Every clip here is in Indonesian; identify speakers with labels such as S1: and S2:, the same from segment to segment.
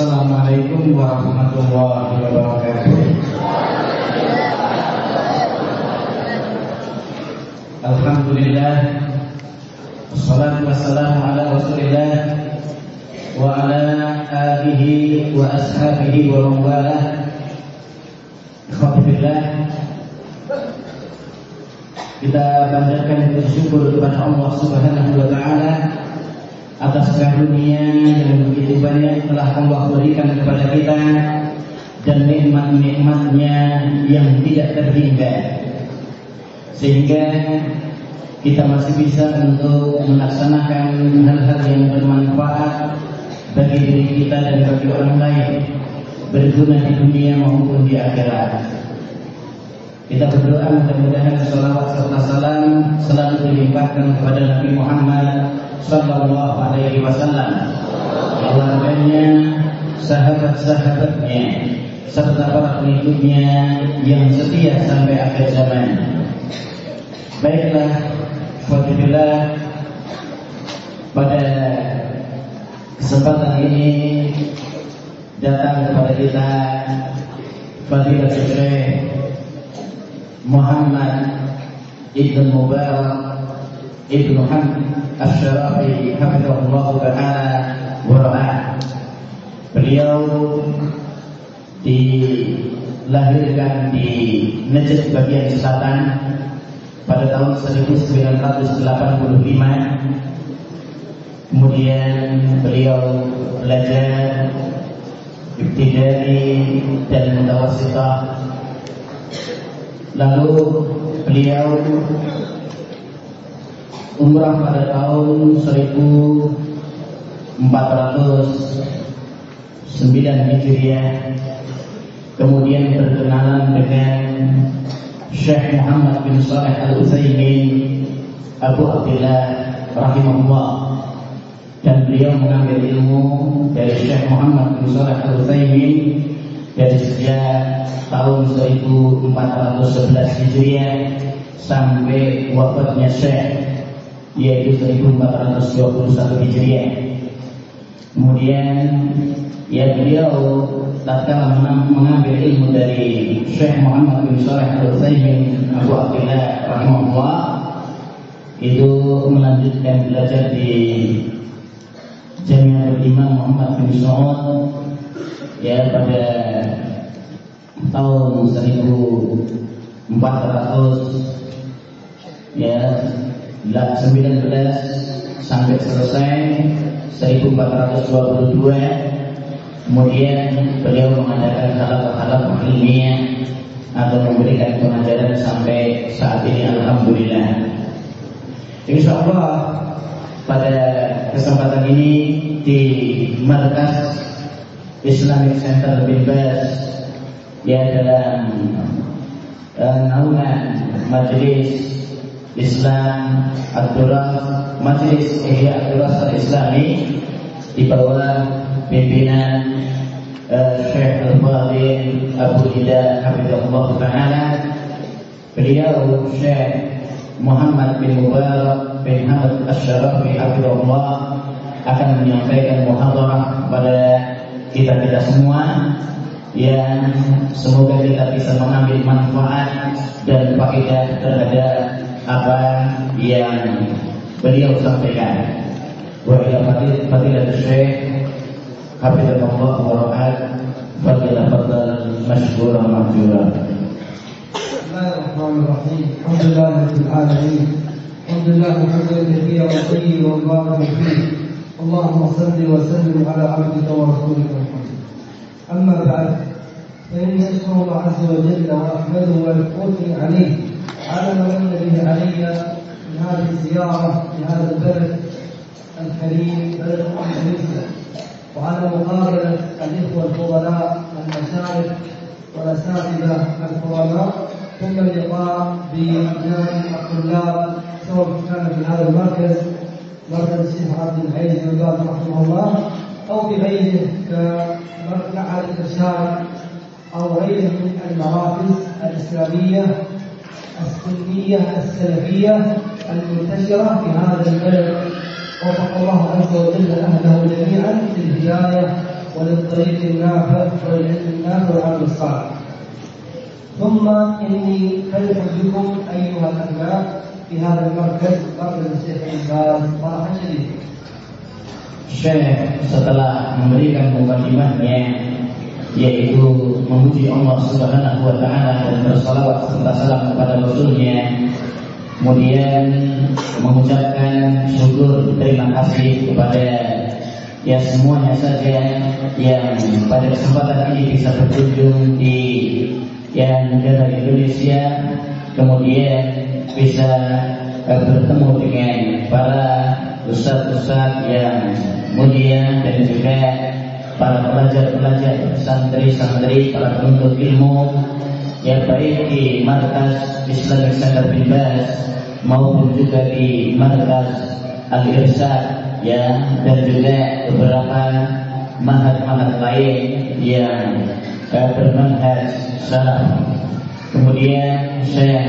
S1: Assalamualaikum warahmatullahi wabarakatuh. Alhamdulillah. Wassalatu wassalamu ala rasulillah Wa ala alihi wa ashabihi wa mawalah Ikhwatifillah Kita panjatkan bersyukur kepada Allah subhanahu wa ta'ala Atas karunia yang begitu banyak telah Allah berikan kepada kita Dan nikmat-nikmatnya yang tidak terhingga sehingga kita masih bisa untuk melaksanakan hal-hal yang bermanfaat bagi diri kita dan bagi orang lain berguna di dunia maupun di akhirat. Kita berdoa mudah-mudahan salawat serta salam selalu dilimpahkan kepada Nabi Muhammad Sallallahu Alaihi Wasallam, keluarganya, sahabat-sahabatnya, serta para pengikutnya yang setia sampai akhir zaman. Baiklah, Alhamdulillah pada kesempatan ini datang kepada kita Fadilah Syekh Muhammad Ibn Mubarak Ibn Hamd Ash-Sharafi Hafizahullah Ta'ala Wara'ah. Beliau dilahirkan di Najd bagian selatan pada tahun 1985 kemudian beliau belajar ibtidai dan mutawasitah lalu beliau umrah pada tahun 1409 Hijriah kemudian berkenalan dengan Syekh Muhammad bin Saleh Al-Utsaimin Abu Abdullah rahimahullah. Dan beliau mengambil ilmu dari Syekh Muhammad bin Saleh Al-Utsaimin dari sejak tahun 1411 Hijriah sampai wafatnya Syekh yaitu 1421 Hijriah. Kemudian ya beliau tatkala mengambil ilmu dari Syekh Muhammad bin Shalih Al Utsaimin Abu Abdullah rahimahullah itu melanjutkan belajar di Jami'ah Imam Muhammad bin Saud ya pada tahun 1400 ya 19 sampai selesai 1422 Kemudian beliau mengadakan halal-halal ilmiah atau memberikan pengajaran sampai saat ini Alhamdulillah. Insya Allah pada kesempatan ini di markas Islamic Center bin Bas ya dalam uh, naungan Majelis Islam Abdullah Majelis Ihya Abdullah Islami di bawah pimpinan uh, Syekh Al-Fadhil Abu Ida Hafizahullah Ta'ala. Beliau Syekh Muhammad bin Mubarak bin Hamad Asyarafi Hafizahullah akan menyampaikan muhadarah kepada kita-kita semua yang semoga kita bisa mengambil manfaat dan faedah terhadap apa yang beliau sampaikan. Wa ila fadilah Syekh Hafizahullah
S2: wa ra'ah fadilah fadal masyhura mahjura. Bismillahirrahmanirrahim. Alhamdulillahirabbil alamin. Alhamdulillah hamdan katsiran tayyiban mubarakan fihi. اللهم صل وسلم على عبدك ورسولك محمد اما بعد فاني اشكر الله عز وجل واحمده واثني عليه على ما من به علي من هذه الزيارة لهذا البلد الكريم بلد الاسلام وعلى مقابلة الإخوة الفضلاء المشايخ والأساتذة الكرماء ثم اللقاء بأبناء الطلاب سواء كان في هذا المركز مركز الشيخ عبد الحي بن رحمه الله أو في غيره كمعهد الإرشاد أو غيره من المراكز الإسلامية. السنية السلفية المنتشرة في هذا البلد. وفق الله عز وجل أهله جميعا للهداية وللطريق النافع وللعلم النافع والعمل الصالح. ثم إني خير بكم أيها الأبناء في هذا المركز مركز الشيخ عباس فرحا شديدا.
S1: Syekh setelah memberikan mukadimahnya yaitu memuji Allah Subhanahu wa taala dan bersalawat serta salam kepada Rasulnya. Kemudian mengucapkan syukur terima kasih kepada ya semuanya saja yang pada kesempatan ini bisa berkunjung di yang negara Indonesia kemudian bisa uh, bertemu dengan para ustaz-ustaz yang mulia dan juga para pelajar-pelajar santri-santri para penuntut ilmu yang baik di markas Islamic Center bin maupun juga di markas Al-Irsyad ya dan juga beberapa mahat-mahat lain yang uh, bermanhaj salaf. Kemudian saya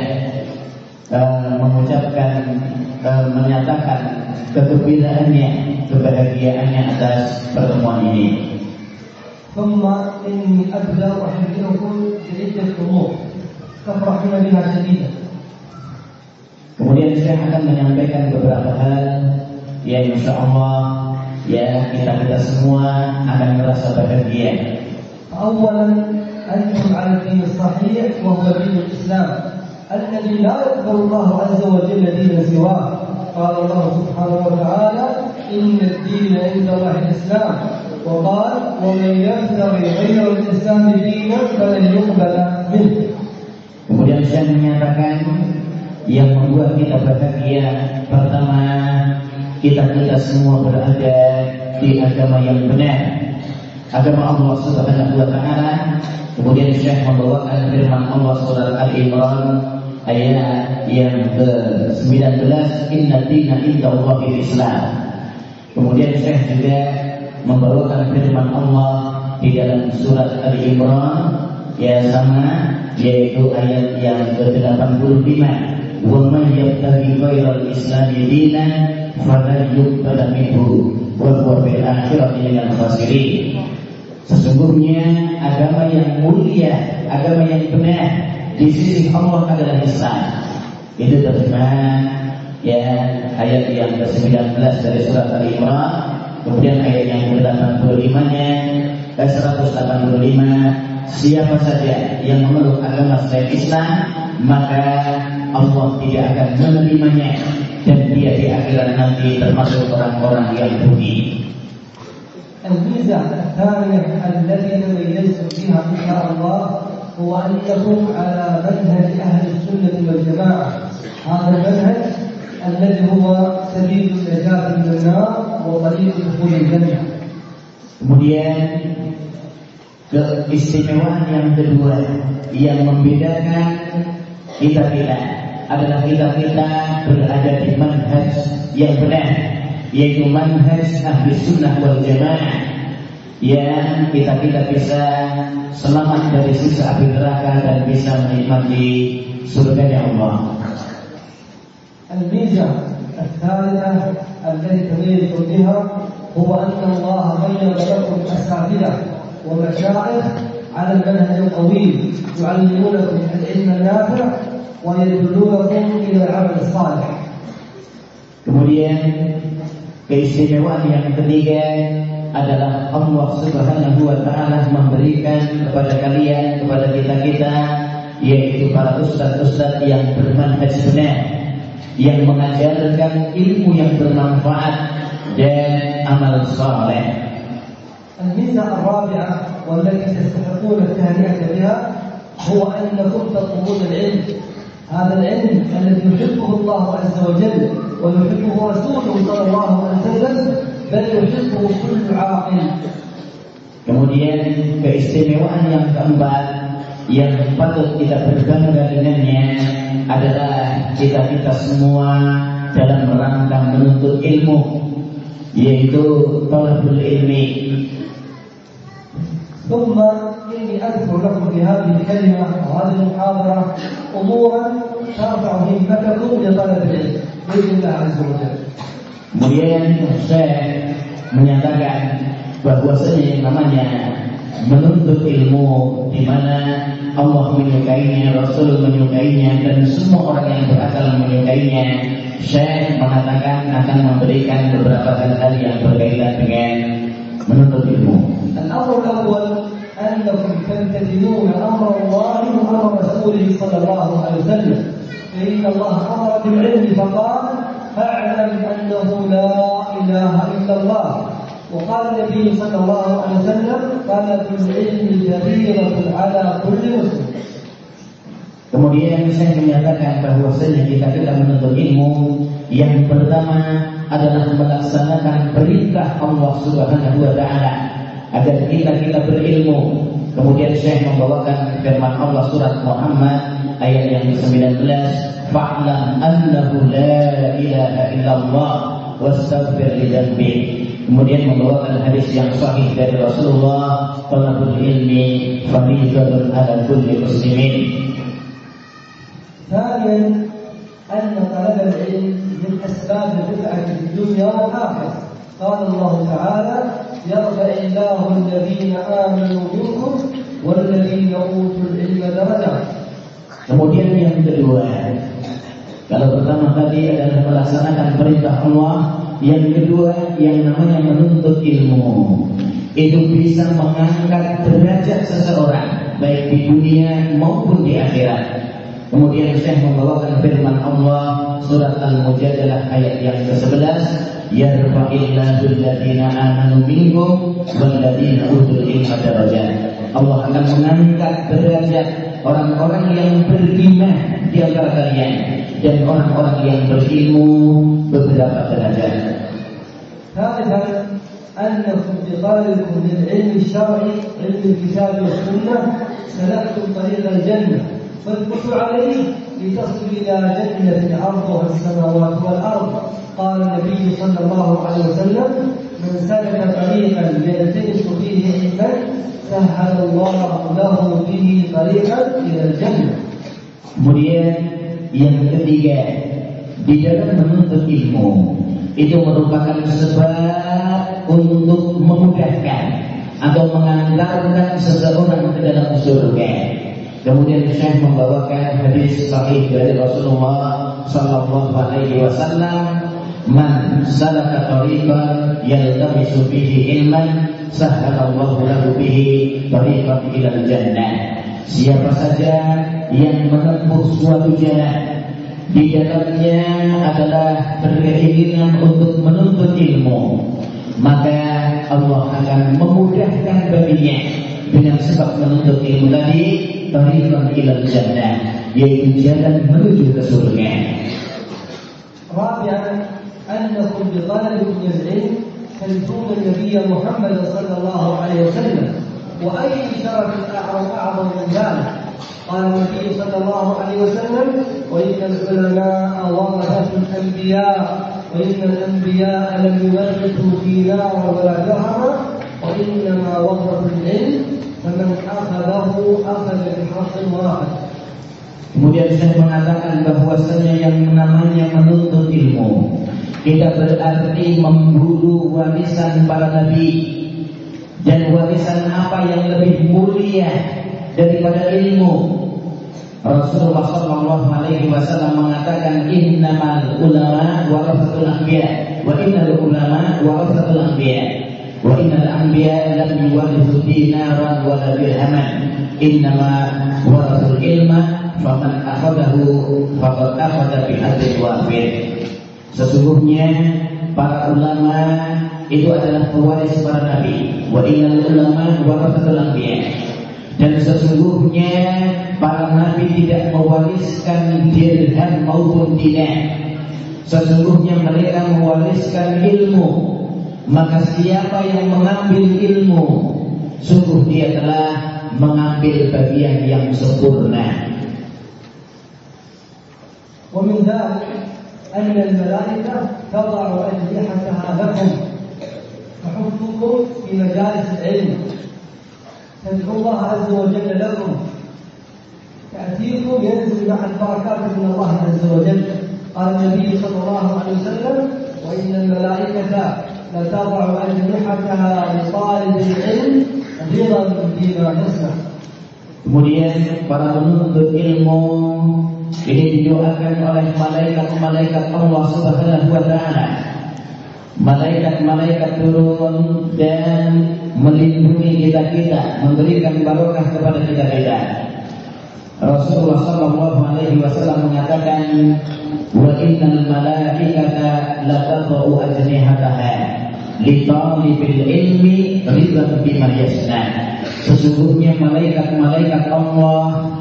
S1: uh, mengucapkan uh, menyatakan kegembiraannya, kebahagiaannya atas pertemuan ini.
S2: ثم إني أبدأ أحذركم بعدة أمور تفرحون بها شديدا.
S1: Kemudian saya akan menyampaikan beberapa hal yang insya Allah ya kita kita semua akan merasa bahagia.
S2: أولا أنتم على الدين الصحيح وهو دين الإسلام الذي لا يقبل الله عز وجل دينا سواه قال الله سبحانه وتعالى إن الدين عند الله الإسلام وقال ومن يبتغي غير الإسلام دينا فلن يقبل منه
S1: Kemudian saya menyatakan yang membuat kita bahagia pertama kita kita semua berada di agama yang benar agama Allah Subhanahu wa taala. Kemudian Syekh membawakan firman Allah surah Al-Imran ayat yang ke-19 Inna dina indallahi Islam. Kemudian Syekh juga membawakan firman Allah di dalam surat Al-Imran ya sama yaitu ayat yang ke-85 wa man yabtaghi islami dinan falan yuqbal minhu wa huwa fil akhirati minal khasirin Sesungguhnya agama yang mulia, agama yang benar di sisi Allah adalah Islam. Itu terjemahan ya ayat yang ke-19 dari surat Al-Imran Kemudian ayat yang ke-85-nya ke 185 siapa saja yang memeluk agama selain Islam maka Allah tidak akan menerimanya dan dia di akhirat nanti termasuk orang-orang yang rugi.
S2: الميزة الثانية التي تميزتم بها إن شاء الله هو أنكم على منهج أهل السنة والجماعة هذا المنهج الذي هو سبيل النجاة من النار وطريق دخول الجنة
S1: Kemudian keistimewaan yang kedua yang membedakan kita kita adalah kita kita berada di manhaj yang benar yaitu manhaj ahli sunnah wal jamaah yang kita kita bisa selamat dari sisa api neraka dan bisa menikmati surga Allah.
S2: الميزة الثالثة التي تميزكم بها هو أن الله غير لكم أساتذة ومشايخ على المنهج الطويل يعلمونكم العلم النافع ويدلونكم إلى العمل الصالح.
S1: Kemudian Keistimewaan yang ketiga adalah Allah Subhanahu wa taala memberikan kepada kalian kepada kita-kita yaitu para ustaz-ustaz yang bermanhaj benar yang mengajarkan ilmu yang bermanfaat dan amal saleh.
S2: الميزة الرابعة والتي تستحقون التهنئة بها هو أنكم تطلبون العلم هذا العلم الذي يحبه الله عز وجل ويحبه رسوله صلى الله عليه وسلم بل يحبه كل عاقل
S1: Kemudian keistimewaan yang keempat yang patut kita berbangga dengannya adalah kita kita semua dalam rangka menuntut ilmu yaitu talabul ilmi.
S2: ثم إني أذكر لكم في هذه الكلمة وهذه المحاضرة أمورا ترفع همتكم لطلب العلم بإذن الله عز وجل.
S1: Kemudian saya menyatakan bahwasanya yang namanya menuntut ilmu di mana Allah menyukainya, Rasul menyukainya dan semua orang yang berakal menyukainya. Syekh mengatakan akan memberikan beberapa hal-hal yang berkaitan dengan menuntut ilmu.
S2: الأمر الأول أنكم تلتزمون أمر الله وأمر رسوله صلى الله عليه وسلم فإن الله أمر بالعلم فقال فاعلم أنه لا إله إلا الله وقال النبي صلى الله عليه وسلم طلب العلم جريرة على كل مسلم
S1: Kemudian saya menyatakan bahwasanya kita kita menuntut ilmu yang pertama adalah melaksanakan perintah Allah Subhanahu wa taala agar kita kita berilmu. Kemudian saya membawakan firman Allah surat Muhammad ayat yang ke-19, "Fa'lam annahu la ilaha illallah wastaghfir li dzambik." Kemudian membawakan hadis yang sahih dari Rasulullah, "Talabul ilmi fardhatun 'ala kulli muslimin."
S2: ثانيا أن طلب العلم من أسباب الرفعة في الدنيا والآخرة قال الله تعالى يرفع الله الذين آمنوا منكم والذين أوتوا العلم درجات
S1: Kemudian yang kedua, kalau pertama tadi adalah melaksanakan perintah Allah, yang kedua yang namanya menuntut ilmu. Itu bisa mengangkat derajat seseorang baik di dunia maupun di akhirat. Kemudian saya membawakan firman Allah surat Al-Mujadalah ayat yang ke-11, yarfa'illahu alladziina aamanu minkum walladziina utul ilma darajat. Allah akan mengangkat derajat orang-orang yang beriman di antara kalian. Dan orang-orang yang berilmu beberapa derajat.
S2: ثالثا أنكم بطالبكم للعلم الشرعي علم الكتاب والسنة سلكتم طريق الجنة. فاثبتوا عليه لتصلوا إلى جنة عرضها السماوات والأرض. قال النبي صلى الله عليه وسلم من سلك طريقا يلتمس فيه علما سهل الله له به طريقا إلى الجنة
S1: Kemudian yang ketiga di dalam menuntut ilmu itu merupakan sebab untuk memudahkan atau mengantarkan seseorang ke dalam surga. Kemudian saya membawakan hadis sahih dari Rasulullah sallallahu alaihi wasallam, man salaka tariqan yaltamisu bihi ilman sahalallahu lahu bihi tariqan ila jannah. Siapa saja yang menempuh suatu jalan di dalamnya adalah berkeinginan untuk menuntut ilmu maka Allah akan memudahkan baginya dengan sebab menuntut ilmu tadi tariqan ila jannah yaitu jalan menuju ke surga.
S2: Rabi'ah أنكم بطلبكم العلم تلزون النبي محمد صلى الله عليه وسلم وأي شرف أعظم أعظم من ذلك. قال النبي صلى الله عليه وسلم وإن العلماء ورثة الأنبياء وإن الأنبياء لم يورثوا دينارا ولا درهما وإنما ورثوا العلم فمن أخذه أخذ بحق واحد
S1: Kemudian saya mengatakan bahwasanya yang namanya menuntut ilmu. Tidak berarti memburu warisan para nabi. Dan warisan apa yang lebih mulia daripada ilmu. Rasulullah Shallallahu Alaihi Wasallam mengatakan innamal ulama warasatul anbiya wa innal ulama warasatul anbiya wa innal anbiya lam yuwarithu dinaran wa la dirhaman innama warasul ilma faman akhadahu faqad akhadha bi hadzin wafir sesungguhnya para ulama itu adalah pewaris para nabi wa innal ulama warasatul anbiya dan sesungguhnya para nabi tidak mewariskan dirham maupun dinar sesungguhnya mereka mewariskan ilmu maka siapa yang mengambil ilmu sungguh dia telah mengambil bagian yang sempurna
S2: ومن ذلك أن الملائكة تضع أجنحتها لكم تحطكم في مجالس العلم. تدعو الله عز وجل لكم. تأتيكم ينزل مع البركات من الله عز وجل. قال النبي صلى الله عليه وسلم وإن الملائكة لتضع أجنحتها لطالب العلم رضا بما يسمع
S1: Kemudian para penuntut ilmu ini didoakan oleh malaikat-malaikat Allah Subhanahu wa taala. Malaikat-malaikat turun dan melindungi kita-kita, memberikan barokah kepada kita-kita. Rasulullah sallallahu alaihi wasallam mengatakan, "Wa innal malaikata la tadau ajnihataha li talibil ilmi ridwan bima yasna." Sesungguhnya malaikat-malaikat Allah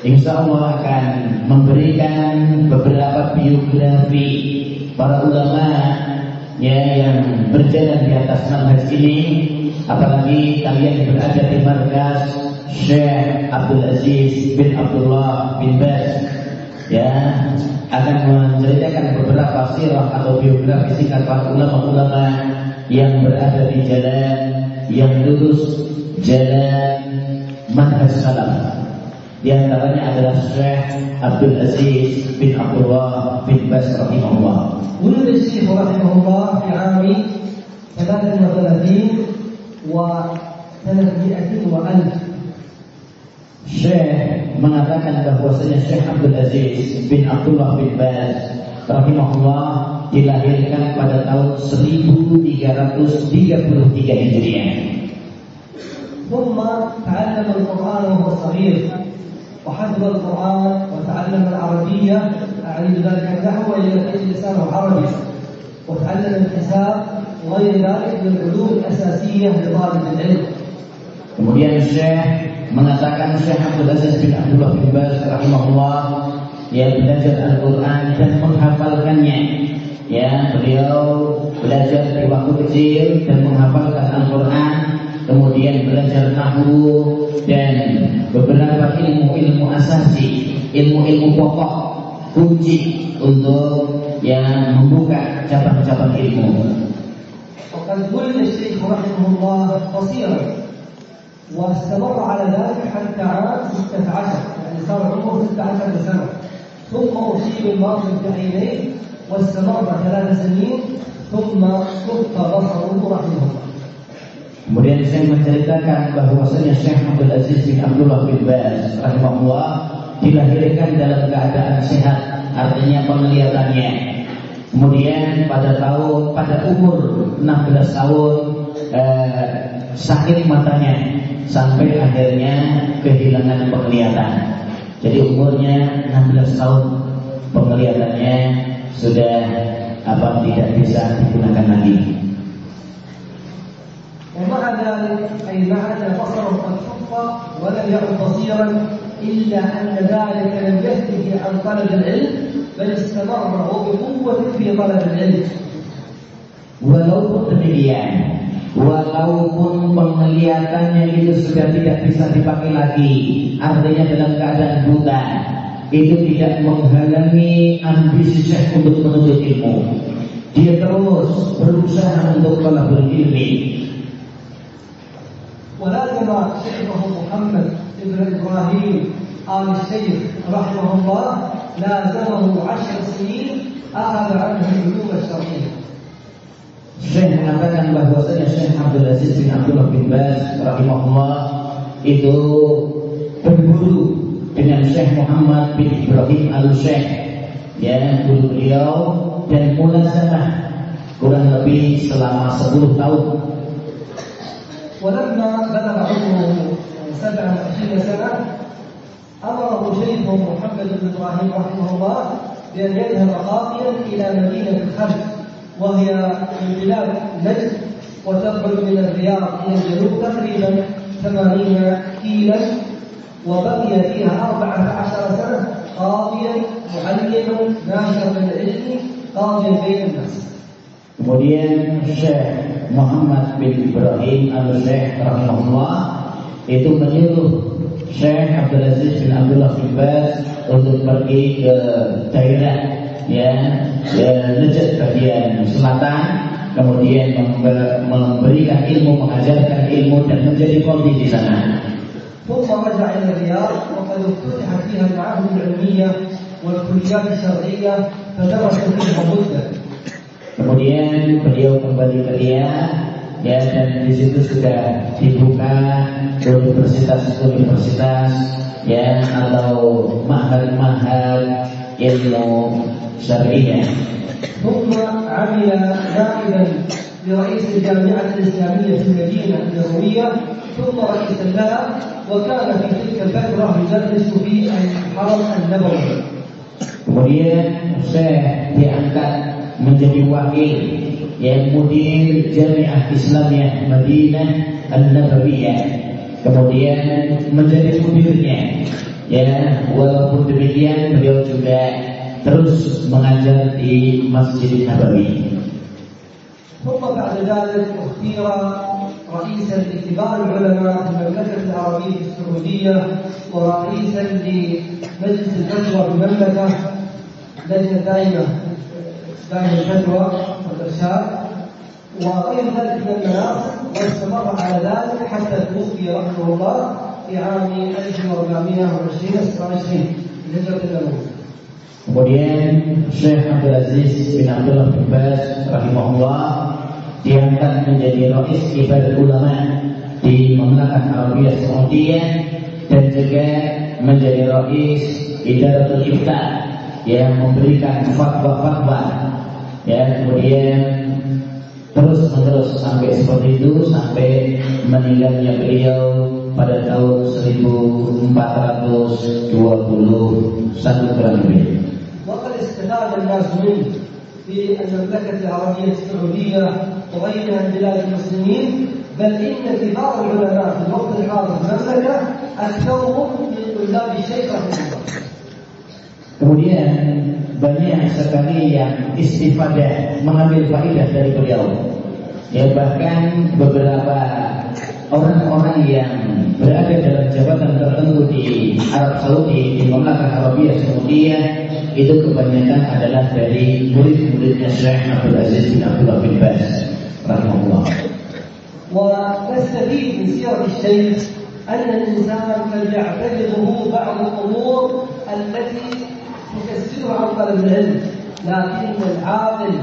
S1: Insya Allah akan memberikan beberapa biografi para ulama ya yang berjalan di atas manhaj ini. Apalagi kalian berada di markas Syekh Abdul Aziz bin Abdullah bin Baz ya akan menceritakan beberapa sirah atau biografi singkat para ulama-ulama yang berada di jalan yang lurus jalan manhaj salaf di antaranya adalah Syekh Abdul Aziz bin Abdullah bin Bas rahimahullah.
S2: ولد الشيخ رحمه الله في عام 33 و300 وألف
S1: Syekh mengatakan bahwasanya Syekh Abdul Aziz bin Abdullah bin Baz rahimahullah dilahirkan pada tahun 1333 Hijriah.
S2: ثم تعلم القرآن وهو صغير وحفظ القرآن وتعلم العربية أعني بذلك النحو إلى لسانه عربي وتعلم الحساب وغير ذلك من العلوم الأساسية لطالب العلم
S1: Kemudian Syekh mengatakan Syekh Abdul Aziz bin Abdullah bin Baz rahimahullah ya belajar Al-Quran dan menghafalkannya. Ya, beliau belajar di waktu kecil dan menghafalkan Al-Quran, kemudian belajar nahwu dan beberapa ilmu-ilmu asasi, ilmu-ilmu pokok kunci untuk yang membuka cabang-cabang ilmu.
S2: وقد ولد الشيخ رحمه الله قصيرا واستمر على ذلك حتى عام 16 يعني صار عمره 16 سنة ثم أصيب المرض في عينيه واستمر ثلاث سنين ثم كف بصره رحمه الله
S1: Kemudian saya menceritakan bahwasanya Syekh Abdul Aziz bin Abdullah bin Baz rahimahullah dilahirkan dalam keadaan sehat, artinya penglihatannya. Kemudian pada tahun pada umur 16 tahun eh, sakit matanya sampai akhirnya kehilangan penglihatan. Jadi umurnya 16 tahun penglihatannya sudah apa tidak bisa digunakan lagi.
S2: ومع ذلك أي مع أن بصره قد كف ولم يعد بصيرا إلا أن ذلك لم يثبت عن طلب العلم بل استمر وبقوة في طلب العلم
S1: Walaupun demikian, walaupun penglihatannya itu sudah tidak bisa dipakai lagi, artinya dalam keadaan buta, itu tidak menghalangi ambisi Syekh untuk menuntut ilmu. Dia terus berusaha untuk talabul ilmi.
S2: ولازم شيخه محمد بن ابراهيم آل الشيخ رحمه الله لازمه عشر سنين أخذ عنه العلوم الشرعية
S1: Syekh mengatakan bahwasanya Syekh Abdul Aziz bin Abdullah bin Baz rahimahullah itu berburu dengan Syekh Muhammad bin Ibrahim al Syekh ya guru beliau dan mulazamah kurang lebih selama 10 tahun
S2: ولما بلغ عمره 27 سنة أمره شيخه محمد بن إبراهيم رحمه الله بأن يذهب قاطيا إلى مدينة الخلف وهي من بلاد نجد وتبعد من الرياض إلى الجنوب تقريبا 80 كيلا وبقي فيها 14 سنة قاضيا معلما ناشرا للعلم قاضيا بين الناس.
S1: Kemudian Syekh Muhammad bin Ibrahim al-Syekh rahimahullah itu menyuruh Syekh Abdul Aziz bin Abdullah bin Baz untuk pergi ke daerah ya, ya Najd bagian selatan kemudian memberikan ilmu, mengajarkan ilmu dan menjadi kodi di sana.
S2: ثم رجع الى الرياض وقد افتتح فيها المعاهد العلميه والكليات الشرعيه فدرس فيها مده
S1: Kemudian beliau kembali ke Riyadh ya dan di situ sudah dibuka universitas-universitas ya atau mahal-mahal ilmu syariah.
S2: ثم عمل نائبا لرئيس الجامعة الإسلامية في المدينة النبوية ثم رئيسا لها وكان في تلك الفترة يدرس في الحرم النبوي.
S1: Kemudian saya diangkat menjadi wakil yang mudir Jamiah Islamiyah Madinah An-Nabawiyah kemudian menjadi mudirnya ya walaupun demikian beliau juga terus mengajar di Masjid Nabawi
S2: ثم بعد ذلك اختير رئيسا لكبار العلماء في المملكه العربيه السعوديه ورئيسا لمجلس الفتوى في المملكه لجنه دائمه دائما الفتوى والارشاد وغير ذلك من المناصب واستمر على ذلك حتى توفي رحمه الله في عام 1420 26 لهجره النبوي.
S1: Kemudian Syekh Abdul Aziz bin Abdullah bin Baz rahimahullah diangkat menjadi Rais Kibar Ulama di Mamlakat Arabia Saudiyah dan juga menjadi Rais Idaratul Ifta yang memberikan fatwa-fatwa ya kemudian terus menerus sampai seperti itu sampai meninggalnya beliau pada tahun 1421 kurang lebih.
S2: وقد استفاد الناس منه في المملكة العربية السعودية وغيرها من بلاد المسلمين بل إن كبار العلماء في الوقت الحاضر في المملكة أكثرهم من طلاب الشيخ رحمه الله.
S1: Kemudian banyak sekali yang istifadah mengambil faidah dari beliau. Ya bahkan beberapa orang-orang yang berada dalam jabatan tertentu di Arab Saudi di Mamlakah Arabia Saudiyah itu kebanyakan adalah dari murid-muridnya Syekh Abdul Aziz bin Abdullah bin Baz rahimahullah.
S2: ونستفيد من سيرة الشيخ أن الإنسان قد يعتبره بعض الأمور التي تكسره عن طلب العلم لكن العاقل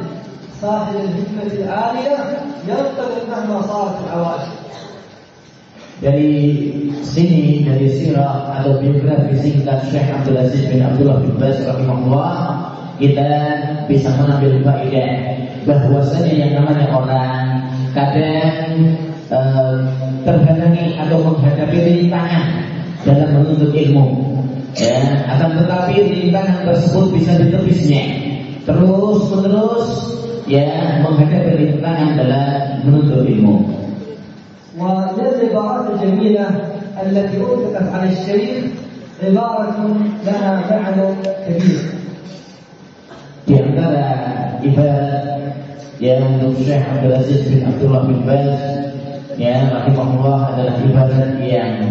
S2: صاحب الهمة العالية ينطلق مهما صارت العواشر
S1: Dari sini dari sirah atau biografi singkat Syekh Abdul Aziz bin Abdullah bin Baz rahimahullah kita bisa mengambil faedah bahwasanya yang namanya orang kadang eh, terhalangi atau menghadapi rintangan dalam menuntut ilmu ya akan tetapi rintangan tersebut bisa ditepisnya terus menerus ya menghadapi rintangan dalam menuntut ilmu
S2: ومن العبارات الجميلة التي أطلقت على الشيخ عبارة لها معنى كبير
S1: di antara ibarat yang untuk Syekh Abdul Aziz bin Abdullah bin Baz ya rahimahullah adalah ibarat yang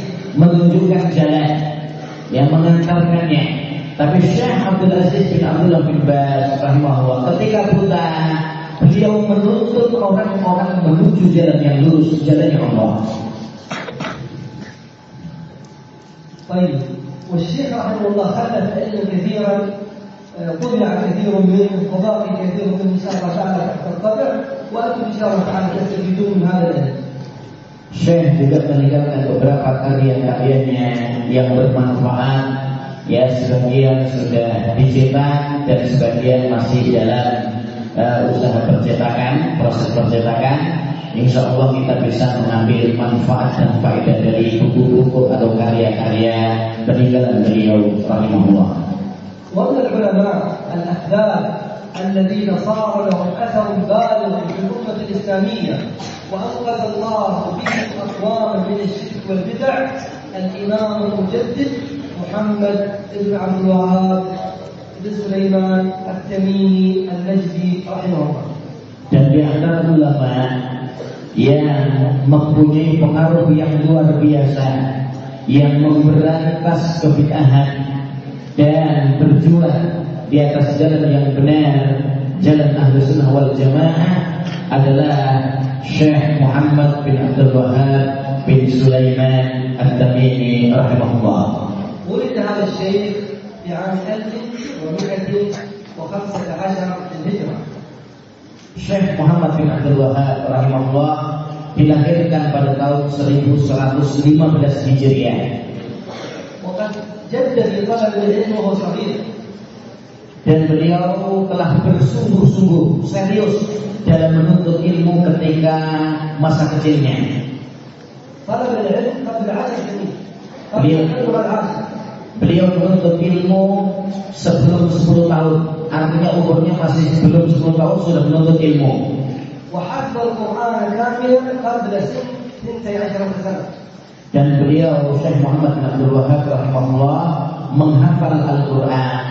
S1: menunjukkan jalan, yang mengantarkannya. Tapi Syekh Abdul Aziz bin Abdullah bin Baz rahimahullah ketika buta, beliau menuntun orang-orang menuju jalan yang lurus, jalan yang Allah.
S2: طيب والشيخ رحمه الله خلف علما كثيرا آه، طبع كثير منه وباقي كثير منه ان شاء الله تعالى تحت الطبع وانتم ان شاء الله تعالى تستفيدون من هذا العلم.
S1: Syekh juga meninggalkan beberapa karya-karyanya yang bermanfaat. Ya sebagian sudah dicetak dan sebagian masih dalam uh, usaha percetakan proses percetakan. Insya Allah kita bisa mengambil manfaat dan faedah dari buku-buku atau karya-karya peninggalan beliau rahimahullah.
S2: Wa ulama al-ahbab الذين صار لهم أثر بالغ في الأمة الإسلامية وأنقذ الله بهم أقواما من الشرك والبدع الإمام المجدد محمد بن عبد الوهاب بن سليمان التميمي النجدي رحمه الله.
S1: Dan di antara ulama yang mempunyai pengaruh yang luar biasa yang memberantas kebid'ahan dan berjuang di atas jalan yang benar jalan ahlu sunnah wal jamaah adalah Syekh Muhammad bin Abdul Wahab bin Sulaiman Al-Tamimi rahimahullah.
S2: ولد هذا الشيخ في عام 1115 للهجرة.
S1: Syekh Muhammad bin Abdul Wahab rahimahullah dilahirkan pada tahun 1115 Hijriah.
S2: وقد جد في طلب العلم وهو صغير.
S1: dan beliau telah bersungguh-sungguh serius dalam menuntut ilmu ketika masa kecilnya. Beliau, beliau menuntut ilmu sebelum 10 tahun. Artinya umurnya masih sebelum 10 tahun sudah menuntut ilmu. Dan beliau Syekh Muhammad bin Abdul Wahab rahimahullah menghafal Al-Qur'an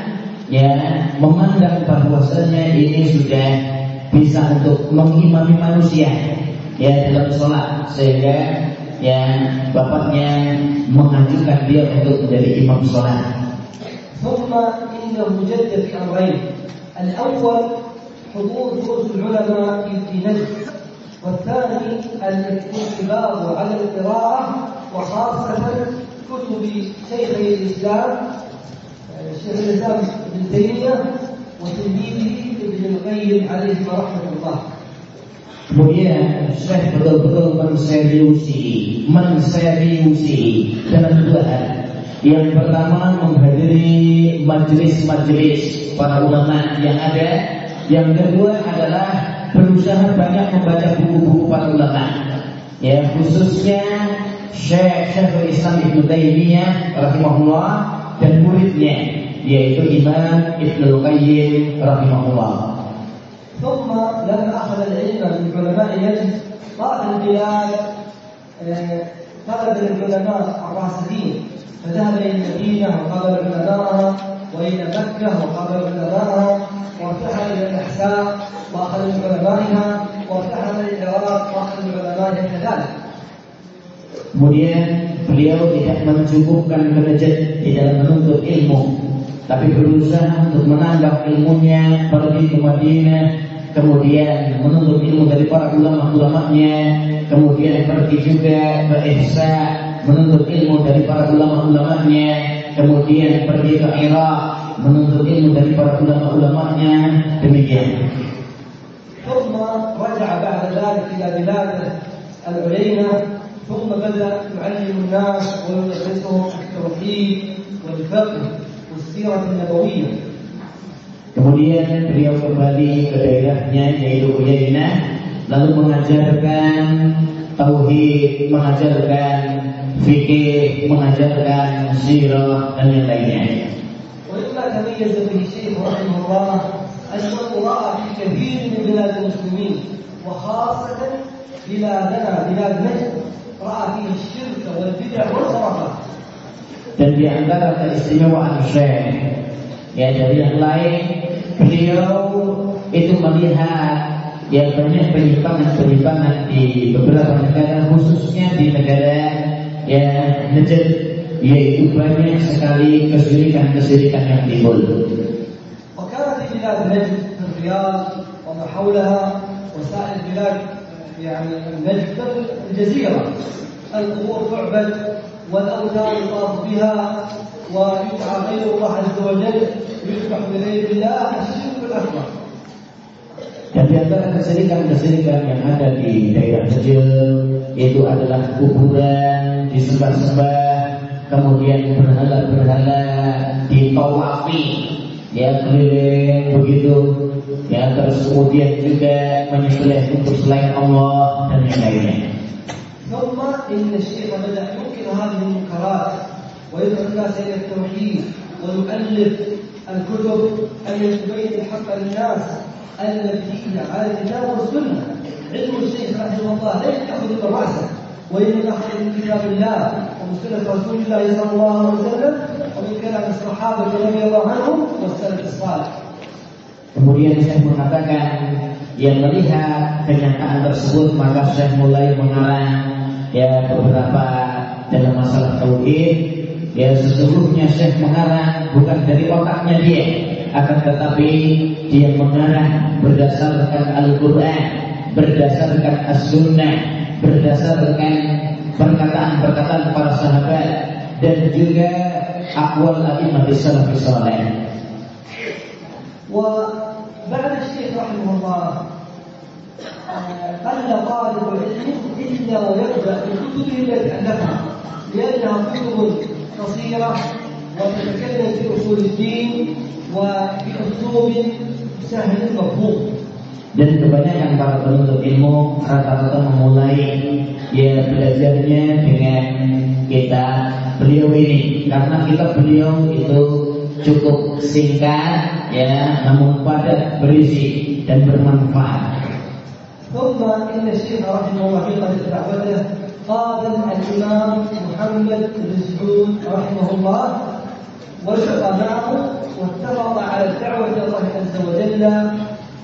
S1: ya memandang bahwasanya ini sudah bisa untuk mengimami manusia ya dalam sholat sehingga ya bapaknya mengajukan dia untuk menjadi imam sholat
S2: ثم إنه جد في أمرين الأول حضور دروس العلماء في نجد والثاني الانتباه على القراءة وخاصة كتب شيخي الإسلام شيخ الإسلام ابن تيمية وتلميذه ابن القيم عليهما رحمة الله
S1: Kemudian Syekh betul-betul menseriusi, menseriusi dalam dua hal. Yang pertama menghadiri majelis-majelis para ulama yang ada. Yang kedua adalah berusaha banyak membaca buku-buku para ulama. Ya khususnya Syekh Syekhul Islam Ibnu Taimiyah rahimahullah Dan muridnya yaitu Imam Ibnu Qayyim rahimahullah.
S2: ثم لما أخذ العلم من علماء نجد طال البلاد آه، طلب العلماء الراسخين فذهب إلى المدينة وقابل علماءها وإلى مكة وقابل علماءها وارتحل إلى الأحساء وأخذ من علمائها وارتحل إلى العراق وأخذ من علمائها كذلك
S1: Kemudian beliau tidak mencukupkan derajat di dalam menuntut ilmu, tapi berusaha untuk menambah ilmunya pergi ke Madinah, kemudian menuntut ilmu dari para ulama-ulamanya, kemudian pergi juga ke Ihsa, menuntut ilmu dari para ulama-ulamanya, kemudian pergi ke Irak, menuntut ilmu dari para ulama-ulamanya, demikian.
S2: ثم رجع بعد ذلك إلى بلاده العلينة ثم بدأ يعلم الناس ويدرسهم التوحيد والفقه والسيرة النبوية
S1: Kemudian beliau kembali ke daerahnya yaitu Uyainah lalu mengajarkan tauhid, mengajarkan fikih, mengajarkan sirah dan yang lainnya.
S2: ومما تميز به الشيخ رحمه الله أنه رأى في كثير من بلاد المسلمين وخاصة بلادنا بلاد نجد رأى فيه الشرك والبدع والخرافات
S1: Dan di antara keistimewaan Syekh ya dari yang lain beliau itu melihat ya banyak penyimpangan-penyimpangan di beberapa negara khususnya di negara ya Najd yaitu banyak sekali kesirikan-kesirikan yang timbul.
S2: وكانت في بلاد نجد في الرياض وحولها وسائر بلاد يعني النجد بل الجزيرة القبور تعبد والأوثان يطاف بها ويدعى غير الله عز وجل يذبح بغير الله الشرك الأكبر
S1: Dan di antara kesirikan-kesirikan yang ada di daerah kecil itu adalah kuburan disembah-sembah, kemudian berhala-berhala ditawafi, ya keliling begitu, Ya terus kemudian juga menyembelih untuk selain Allah dan yang lainnya.
S2: ثم إن الشيخ بدأ ينكر هذه المنكرات ويدعو الناس إلى التوحيد ويؤلف الكتب التي تبين الحق للناس المبنية على الكتاب والسنة علم الشيخ رحمه الله لا يأخذ برأسه وإنما يأخذ من كتاب الله ومن سنة رسول الله صلى الله عليه وسلم ومن كلام الصحابة رضي الله عنهم والسلف الصالح
S1: Kemudian saya mengatakan yang melihat kenyataan tersebut maka saya mulai mengarang ya beberapa dalam masalah tauhid. Ya sesungguhnya Syekh mengarang bukan dari otaknya dia akan tetapi dia mengarang berdasarkan Al-Quran berdasarkan As-Sunnah berdasarkan perkataan-perkataan para sahabat dan juga akwal a'immat salafus saleh
S2: وبعد الشيخ رحمه الله قل طالب العلم الا ويبدا بكتبه التي الفها لانها كتب قصيره وتتكلم في اصول الدين وباسلوب سهل مفهوم
S1: dan kebanyakan para penuntut ilmu rata-rata memulai ya belajarnya dengan kita beliau ini karena kita beliau itu cukup singkat ya namun padat berisi dan bermanfaat.
S2: ثم ان الشيخ رحمه الله في قضيه دعوته قابل الامام محمد بن سعود رحمه الله والتقى معه واتفق على الدعوه الى الله عز وجل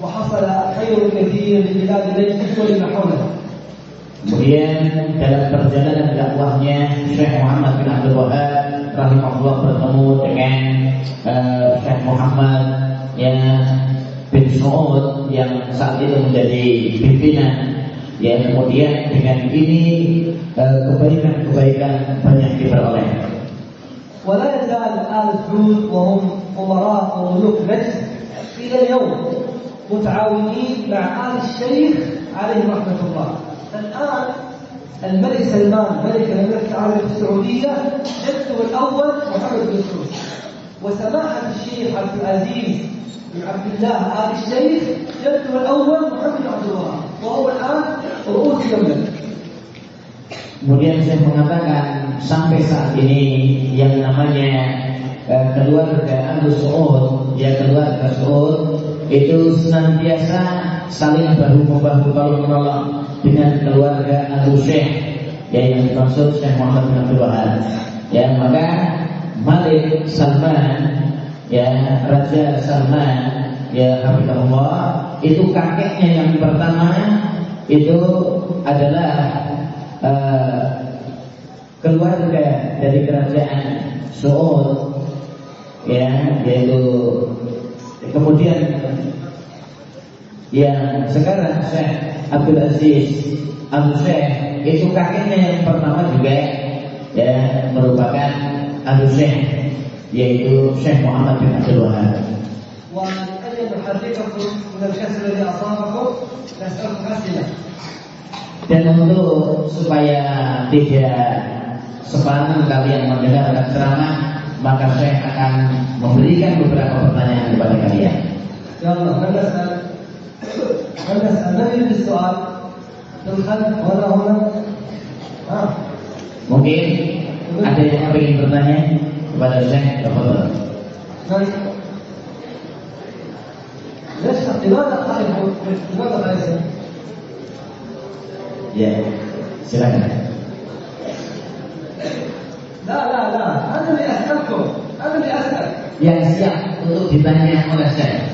S2: وحصل خير كثير لبلاد نجد ولما حوله.
S1: Kemudian dalam perjalanan dakwahnya Syekh Muhammad bin Abdul Wahab rahimahullah bertemu dengan uh, Syekh Muhammad ya bin Saud yang saat itu menjadi pimpinan ya kemudian dengan ini kebaikan-kebaikan uh, banyak diperoleh.
S2: ولا يزال آل سعود وهم أمراء وملوك نجد إلى اليوم متعاونين مع آل الشيخ عليه رحمة الله الآن الملك سلمان ملك المملكة العربية السعودية جده الأول محمد بن سعود وسماحة الشيخ عبد العزيز بن عبد الله آل الشيخ جده الأول محمد بن عبد الوهاب وهو الآن رؤوس المملكة
S1: Kemudian saya mengatakan sampai saat ini yang namanya uh, keluarga Abu Su'ud, ya keluarga Su'ud itu senantiasa saling bahu membahu tolong menolong dengan keluarga Abu Syekh ya yang dimaksud Syekh Muhammad bin Abdul Wahab. Ya maka Malik Salman ya Raja Salman ya Habibullah itu kakeknya yang pertama itu adalah uh, keluarga dari kerajaan Saud ya yaitu kemudian yang sekarang Syekh Abdul Aziz Abu Syekh itu kakeknya yang pertama juga ya, ya merupakan Abu Syekh yaitu Syekh Muhammad bin Abdul Wahab. Dan untuk supaya tidak sepanjang kalian mendengarkan ceramah maka saya akan memberikan beberapa pertanyaan kepada kalian.
S2: Ya Allah, نسأل من نسأل من يريد السؤال في الخلف هنا هنا ها
S1: Mungkin ada yang ingin bertanya kepada saya, kepada
S2: من ليش لماذا خالف لماذا خالف
S1: Ya, silakan.
S2: لا لا لا أنا اللي أسألكم أنا اللي أسأل
S1: Yang siap untuk ditanya oleh saya.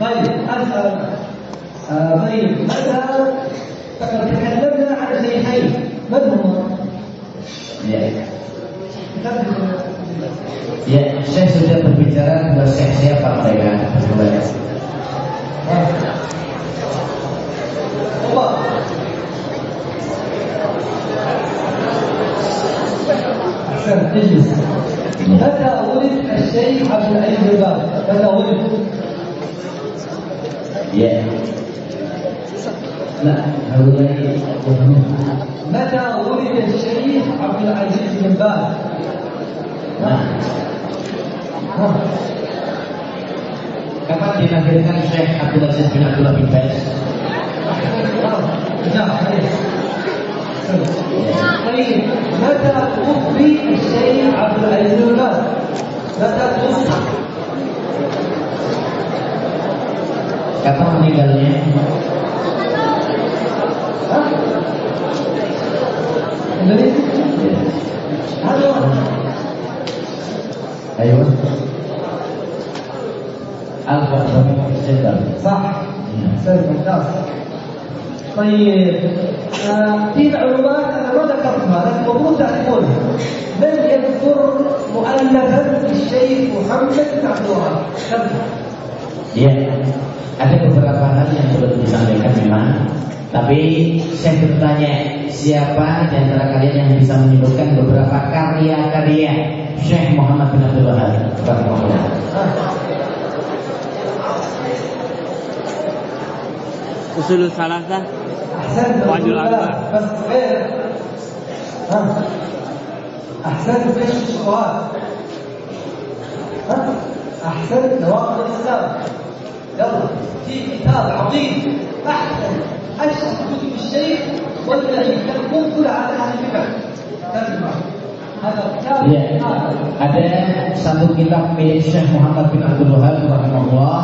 S2: طيب أسأل آه، طيب متى فقد تكلمنا عن شيئين من هما؟
S1: Ya, saya sudah berbicara dua saya siapa mereka sebenarnya.
S2: Apa? Asal تجلس. متى ولد الشيء قبل أي باب؟ متى ولد؟
S1: Ya. Nah, mulai
S2: متى ولد الشيخ عبد العزيز بن باز؟
S1: Nah, kapan dilahirkan Syekh Abdul Aziz bin Abdullah bin Baz?
S2: عليه. طيب متى توفي الشيخ عبد العزيز بن باز؟ متى توفي؟
S1: Kapan meninggalnya?
S2: Hah? Indonesia? Halo.
S1: Ayo. ألف جدا
S2: صح؟ سيد طيب آه، في معلومات أنا ما ذكرتها لكن المفروض تعرفونها من يذكر مؤلفا للشيخ محمد بن معذورا؟
S1: يا ada beberapa hal yang perlu disampaikan memang. Tapi saya bertanya, siapa di antara kalian yang bisa menyebutkan beberapa karya-karya Syekh Muhammad bin Abdul Wahab rahimahullah?
S3: أصول الثلاثة
S2: احسنت
S3: وعد الأربعة.
S2: بس غير ها احسنت ايش السؤال؟ ها احسنت نواقض الاسلام يلا في كتاب عظيم احسن اشهر كتب الشيخ والذي كان كل على اهل البدع ترجمه هذا كتاب
S1: Ya, ada satu kitab milik Syekh Muhammad bin Abdul Wahab rahimahullah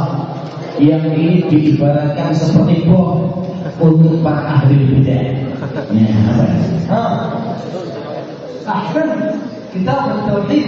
S1: yang ini diibaratkan seperti bom untuk para ahli bidah. Ya, apa?
S2: ها احسنت كتاب التوحيد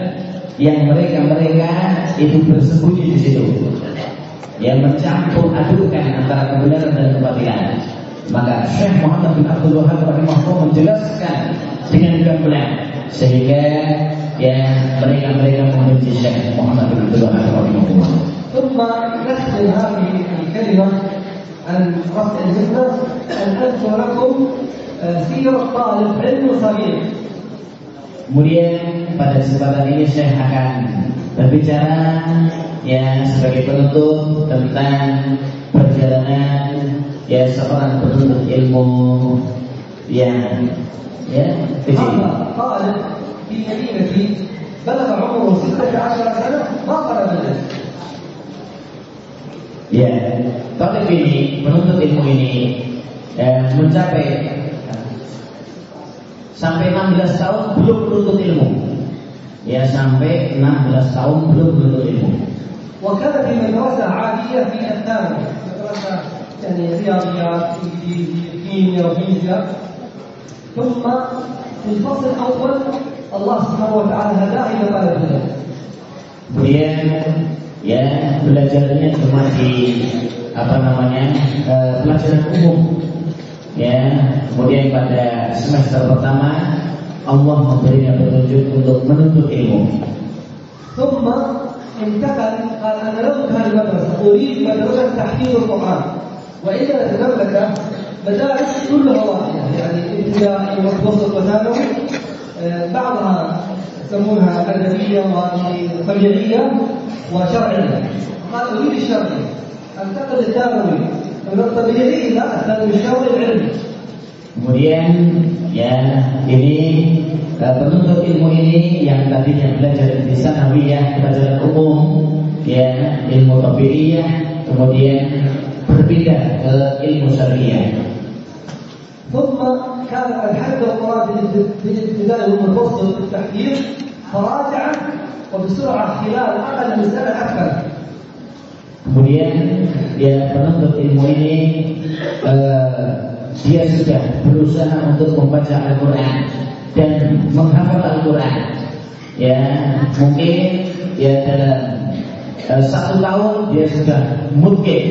S1: yang mereka-mereka itu bersembunyi di situ. Yang mencampur adukan antara kebenaran dan kebatilan. Maka Syekh Muhammad bin Abdul Wahab rahimahullah menjelaskan dengan gamblang sehingga ya mereka-mereka membenci Syekh Muhammad bin Abdul Wahab rahimahullah.
S2: ثم نختم هذه الكلمة عن رفع الهمة أن أذكر لكم آه، سيرة طالب علم صغير
S1: Kemudian pada kesempatan ini saya akan berbicara ya sebagai penutup tentang perjalanan ya seorang penuntut ilmu yang ya kecil.
S2: هذا طالب في مدينتي بلغ عمره 16 سنة ما طلب العلم
S1: Ya, talib ini penuntut ilmu ini ya, mencapai sampai 16 tahun belum menuntut ilmu. Ya sampai 16 tahun belum menuntut ilmu.
S2: وكان في مدرسة عادية في الثانوي مدرسة يعني رياضيات في في في كيمياء وفيزياء ثم في الفصل الأول الله سبحانه وتعالى هداه إلى طلب العلم
S1: Kemudian ya belajarnya cuma di apa namanya eh, pelajaran umum. Ya, kemudian pada semester pertama Allah memberinya petunjuk untuk menuntut ilmu.
S2: ثم انتقل قال أنا لم هذه المدرسة اريد مدرسه تحفيظ القران والا المملكه مدارس كلها واحدة يعني ابتدائي ومتوسط وثانوي بعضها يسمونها ادبيه وهذه طبيعيه وشرعيه قال اريد الشرعيه انتقل للثانوي
S1: Kemudian ya ini eh, penuntut ilmu ini yang tadinya belajar di sanawiyah pelajaran umum ya ilmu tabiiyah kemudian berpindah ke ilmu syariah.
S2: ثم كان القرآن في الابتدائي والمتوسط في التحفيظ فراجع وبسرعة خلال أقل من سنة أكثر
S1: Kemudian dia penuntut ilmu ini uh, dia sudah berusaha untuk membaca Al-Quran dan menghafal Al-Quran. Ya, mungkin ya dalam uh, satu tahun dia sudah mungkin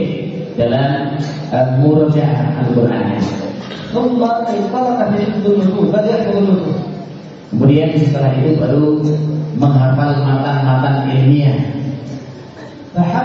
S1: dalam uh, murojaah Al-Quran. Kemudian setelah itu baru menghafal matan-matan ilmiah.
S2: Bahkan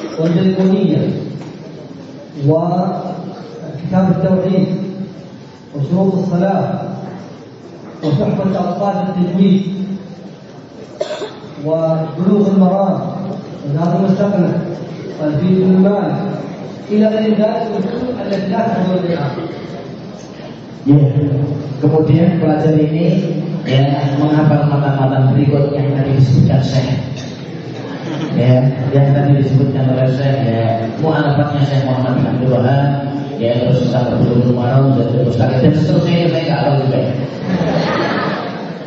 S2: والبيقونية وكتاب التوحيد وشروط الصلاة وتحفة ألفاظ التجويد وبلوغ المرام وزاد المستقنع والفيل بن المال إلى غير ذلك الكتب التي لا تحضر الآن
S1: ya kemudian pelajar ini ya menghafal mata-mata berikut yang tadi disebutkan saya ya yang tadi disebutkan oleh saya ya mu'alafatnya saya Muhammad bin Abdul Wahab ya terus tentang berbulu maram dan terus dan seterusnya saya nggak tahu juga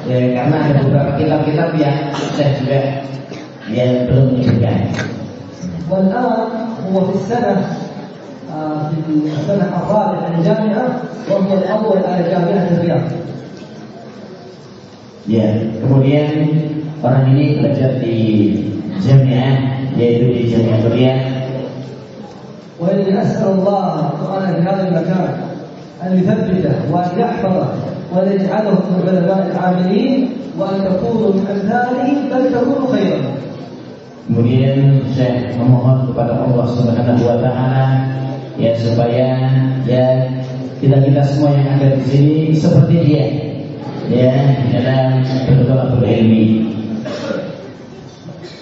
S1: ya karena ada beberapa kitab-kitab yang saya juga ya belum menyebutkan
S2: والآن هو في السنة آه، في السنة الرابعة الجامعة وهو الأول على جامعة الرياض
S1: ya kemudian orang ini belajar di jamiah yaitu di jamiah Kuliah
S2: وإني أسأل الله سبحانه في هذا المكان أن يثبته وأن يحفظه وأن يجعله من العلماء العاملين وأن تكونوا من أمثاله بل تكونوا خيرا
S1: Kemudian saya memohon kepada Allah Subhanahu wa taala ya supaya ya kita kita semua yang ada di sini seperti dia ya di dalam bertolak berilmi.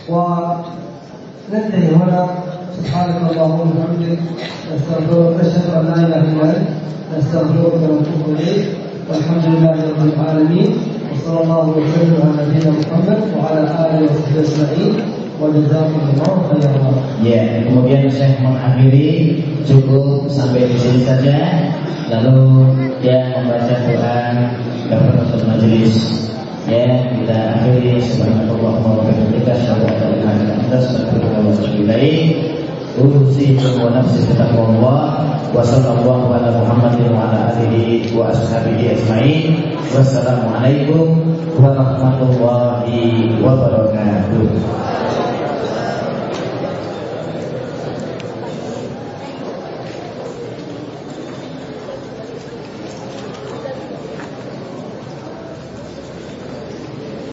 S2: وننتهي هنا سبحانك اللهم وبحمدك نستغفرك نشهد ان لا اله الا انت نستغفرك ونتوب اليك والحمد لله رب العالمين وصلى الله وسلم على نبينا محمد وعلى اله وصحبه اجمعين وجزاكم الله خيرا
S1: Ya, kemudian saya mengakhiri cukup sampai di sini saja. Lalu ya membaca doa dan penutup majelis. Ya, kita akhiri. Subhanallah warahmatullahi wabarakatuh.